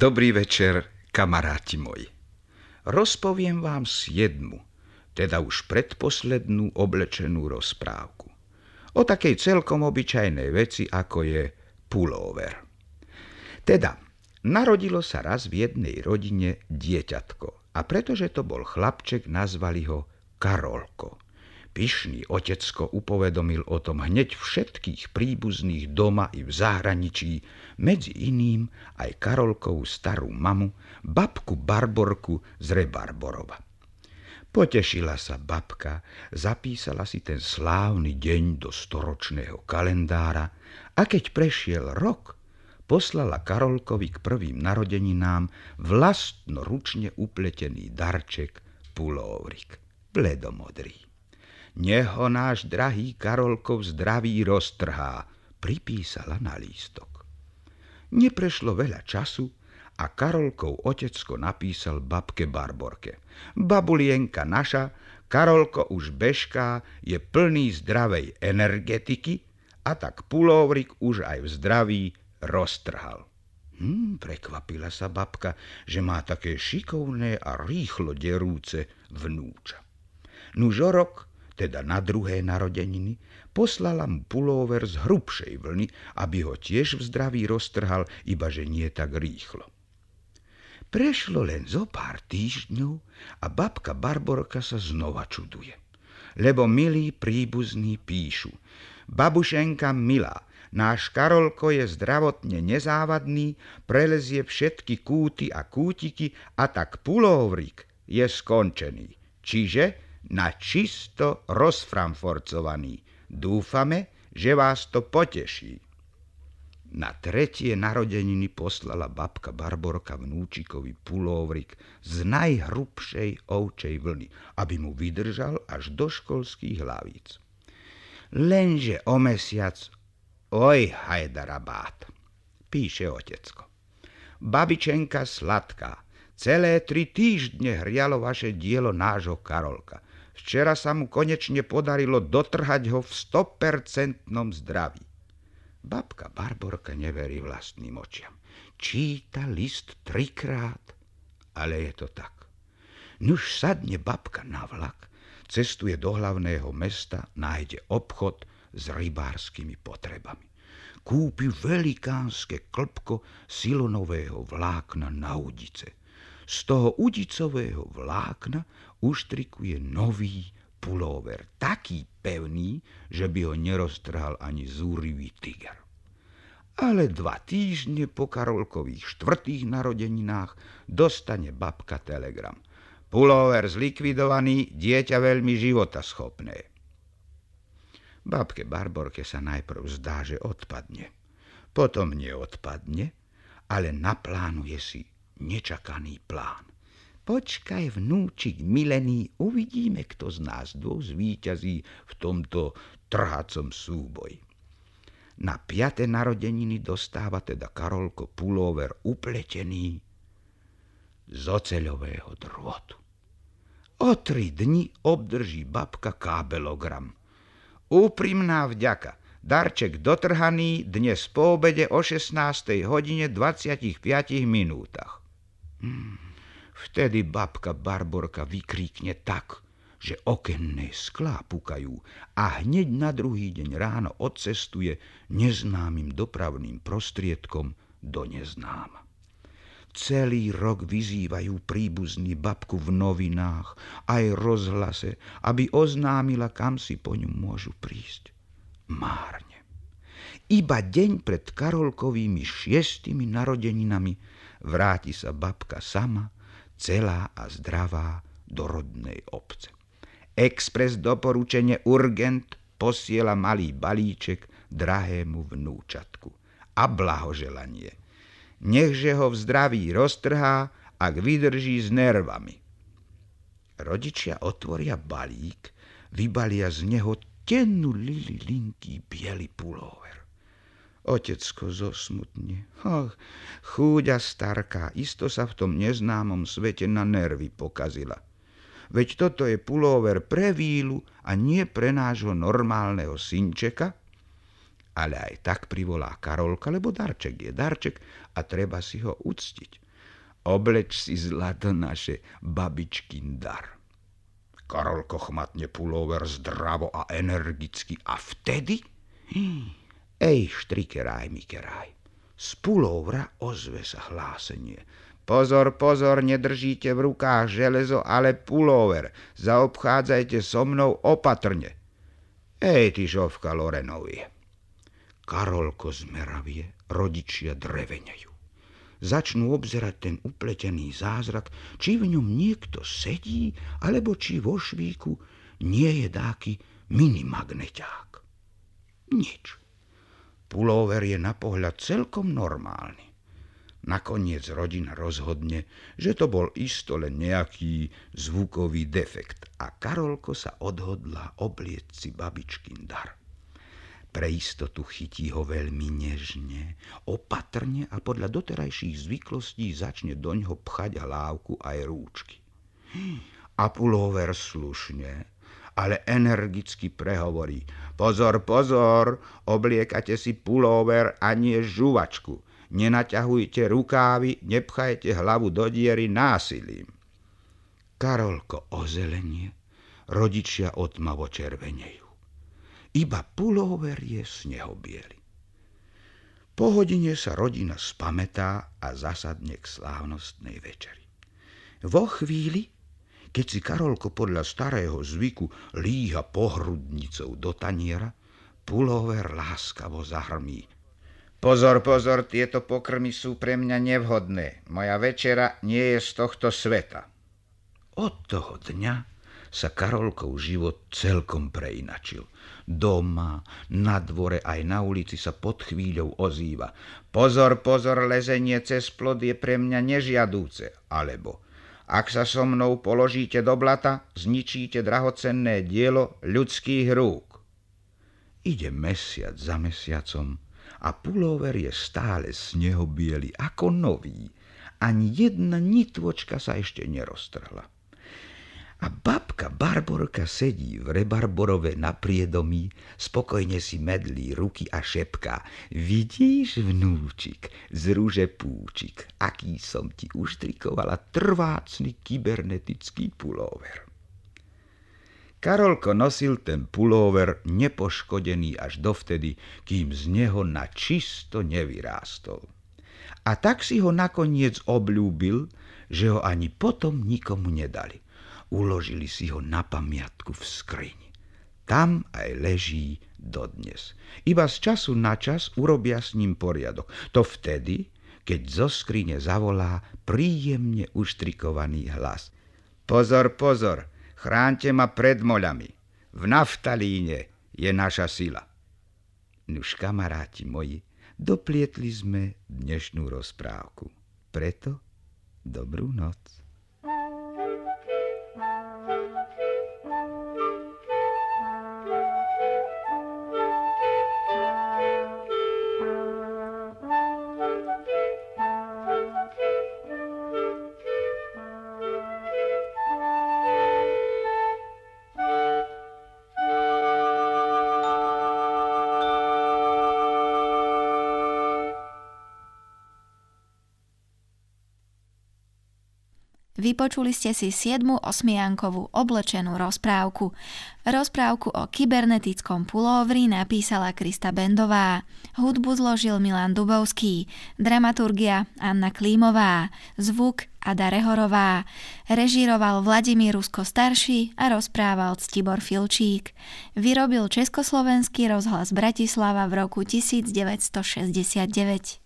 Dobrý večer, kamaráti moji. Rozpoviem vám siedmu, teda už predposlednú oblečenú rozprávku. O takej celkom obyčajnej veci, ako je pullover. Teda, narodilo sa raz v jednej rodine dieťatko a pretože to bol chlapček, nazvali ho Karolko. Pyšný otecko upovedomil o tom hneď všetkých príbuzných doma i v zahraničí, medzi iným aj Karolkovú starú mamu, babku Barborku z Rebarborova. Potešila sa babka, zapísala si ten slávny deň do storočného kalendára a keď prešiel rok, poslala Karolkovi k prvým narodeninám vlastnoručne upletený darček pulovrik, bledomodrý. Neho náš drahý Karolkov zdraví roztrhá, pripísala na lístok. Neprešlo veľa času a Karolkov otecko napísal babke Barborke. Babulienka naša, Karolko už bežká, je plný zdravej energetiky a tak pulovrik už aj v zdraví roztrhal. Hm, prekvapila sa babka, že má také šikovné a rýchlo derúce vnúča. Nuž o rok teda na druhé narodeniny, poslala mu pulóver z hrubšej vlny, aby ho tiež v zdraví roztrhal, iba že nie tak rýchlo. Prešlo len zo pár týždňov a babka Barborka sa znova čuduje. Lebo milí príbuzní píšu, babušenka milá, náš Karolko je zdravotne nezávadný, prelezie všetky kúty a kútiky a tak pulovrik je skončený. Čiže na čisto rozframforcovaný. Dúfame, že vás to poteší. Na tretie narodeniny poslala babka Barborka vnúčikovi pulovrik z najhrubšej ovčej vlny, aby mu vydržal až do školských hlavíc. Lenže o mesiac, oj hajdarabát, píše otecko. Babičenka sladká, celé tri týždne hrialo vaše dielo nášho Karolka – Včera sa mu konečne podarilo dotrhať ho v 100% zdraví. Babka Barborka neverí vlastným očiam. Číta list trikrát, ale je to tak. Nuž sadne babka na vlak, cestuje do hlavného mesta, nájde obchod s rybárskymi potrebami. Kúpi velikánske klpko silonového vlákna na udice – z toho udicového vlákna uštrikuje nový pulóver, taký pevný, že by ho neroztrhal ani zúrivý tiger. Ale dva týždne po Karolkových štvrtých narodeninách dostane babka telegram. Pulóver zlikvidovaný, dieťa veľmi životaschopné. Babke Barborke sa najprv zdá, že odpadne. Potom neodpadne, ale naplánuje si nečakaný plán. Počkaj, vnúčik milený, uvidíme, kto z nás dvoch zvíťazí v tomto trhacom súboji. Na piate narodeniny dostáva teda Karolko pulóver upletený z oceľového drôtu. O tri dni obdrží babka kábelogram. Úprimná vďaka. Darček dotrhaný dnes po obede o 16. hodine 25 minútach. Hmm. Vtedy babka Barborka vykríkne tak, že okenné sklá pukajú a hneď na druhý deň ráno odcestuje neznámym dopravným prostriedkom do neznáma. Celý rok vyzývajú príbuzní babku v novinách aj rozhlase, aby oznámila, kam si po ňu môžu prísť. Márne. Iba deň pred Karolkovými šiestimi narodeninami vráti sa babka sama, celá a zdravá do rodnej obce. Express doporučenie Urgent posiela malý balíček drahému vnúčatku. A blahoželanie. Nechže ho v zdraví roztrhá, ak vydrží s nervami. Rodičia otvoria balík, vybalia z neho tennú lili linký biely pulóver. Otecko zosmutne. Ach, chúďa starká, isto sa v tom neznámom svete na nervy pokazila. Veď toto je pulóver pre vílu a nie pre nášho normálneho synčeka. Ale aj tak privolá Karolka, lebo darček je darček a treba si ho uctiť. obleč si zlato naše babičkin dar. Karolko chmatne pulover zdravo a energicky a vtedy... Ej, štrikeraj, mikeraj. Z pulovra ozve sa hlásenie. Pozor, pozor, nedržíte v rukách železo, ale pulover. Zaobchádzajte so mnou opatrne. Ej, ty žovka Lorenovie. Karolko zmeravie, rodičia dreveňajú začnú obzerať ten upletený zázrak, či v ňom niekto sedí, alebo či vo švíku nie je dáky minimagneťák. Nič. Pulóver je na pohľad celkom normálny. Nakoniec rodina rozhodne, že to bol isto len nejaký zvukový defekt a Karolko sa odhodla obliec si babičkin dar. Pre istotu chytí ho veľmi nežne, opatrne a podľa doterajších zvyklostí začne doňho pchať a lávku aj rúčky. A pulóver slušne, ale energicky prehovorí. Pozor, pozor, obliekate si pulóver a nie žuvačku. Nenaťahujte rukávy, nepchajte hlavu do diery násilím. Karolko ozelenie, rodičia otmavo červenejú iba pulóver je snehobiely. Po hodine sa rodina spametá a zasadne k slávnostnej večeri. Vo chvíli, keď si Karolko podľa starého zvyku líha pohrudnicou do taniera, pulóver láskavo zahrmí. Pozor, pozor, tieto pokrmy sú pre mňa nevhodné. Moja večera nie je z tohto sveta. Od toho dňa sa Karolkov život celkom preinačil – Doma, na dvore aj na ulici sa pod chvíľou ozýva. Pozor, pozor, lezenie cez plod je pre mňa nežiadúce. Alebo, ak sa so mnou položíte do blata, zničíte drahocenné dielo ľudských rúk. Ide mesiac za mesiacom a pulover je stále snehobiely ako nový. Ani jedna nitvočka sa ešte neroztrhla. A babka Barborka sedí v rebarborove na priedomí, spokojne si medlí ruky a šepká. Vidíš, vnúčik, z rúže púčik, aký som ti uštrikovala trvácný kybernetický pulóver. Karolko nosil ten pulóver nepoškodený až dovtedy, kým z neho na čisto nevyrástol. A tak si ho nakoniec obľúbil, že ho ani potom nikomu nedali – Uložili si ho na pamiatku v skrini. Tam aj leží dodnes. Iba z času na čas urobia s ním poriadok. To vtedy, keď zo skrine zavolá príjemne uštrikovaný hlas. Pozor, pozor, chránte ma pred moľami. V naftalíne je naša sila. Nuž kamaráti moji, doplietli sme dnešnú rozprávku. Preto dobrú noc. Vypočuli ste si 7. osmiankovú oblečenú rozprávku. Rozprávku o kybernetickom pulóvri napísala Krista Bendová. Hudbu zložil Milan Dubovský, dramaturgia Anna Klímová, zvuk Ada Rehorová. Režíroval Vladimír Rusko starší a rozprával Ctibor Filčík. Vyrobil Československý rozhlas Bratislava v roku 1969.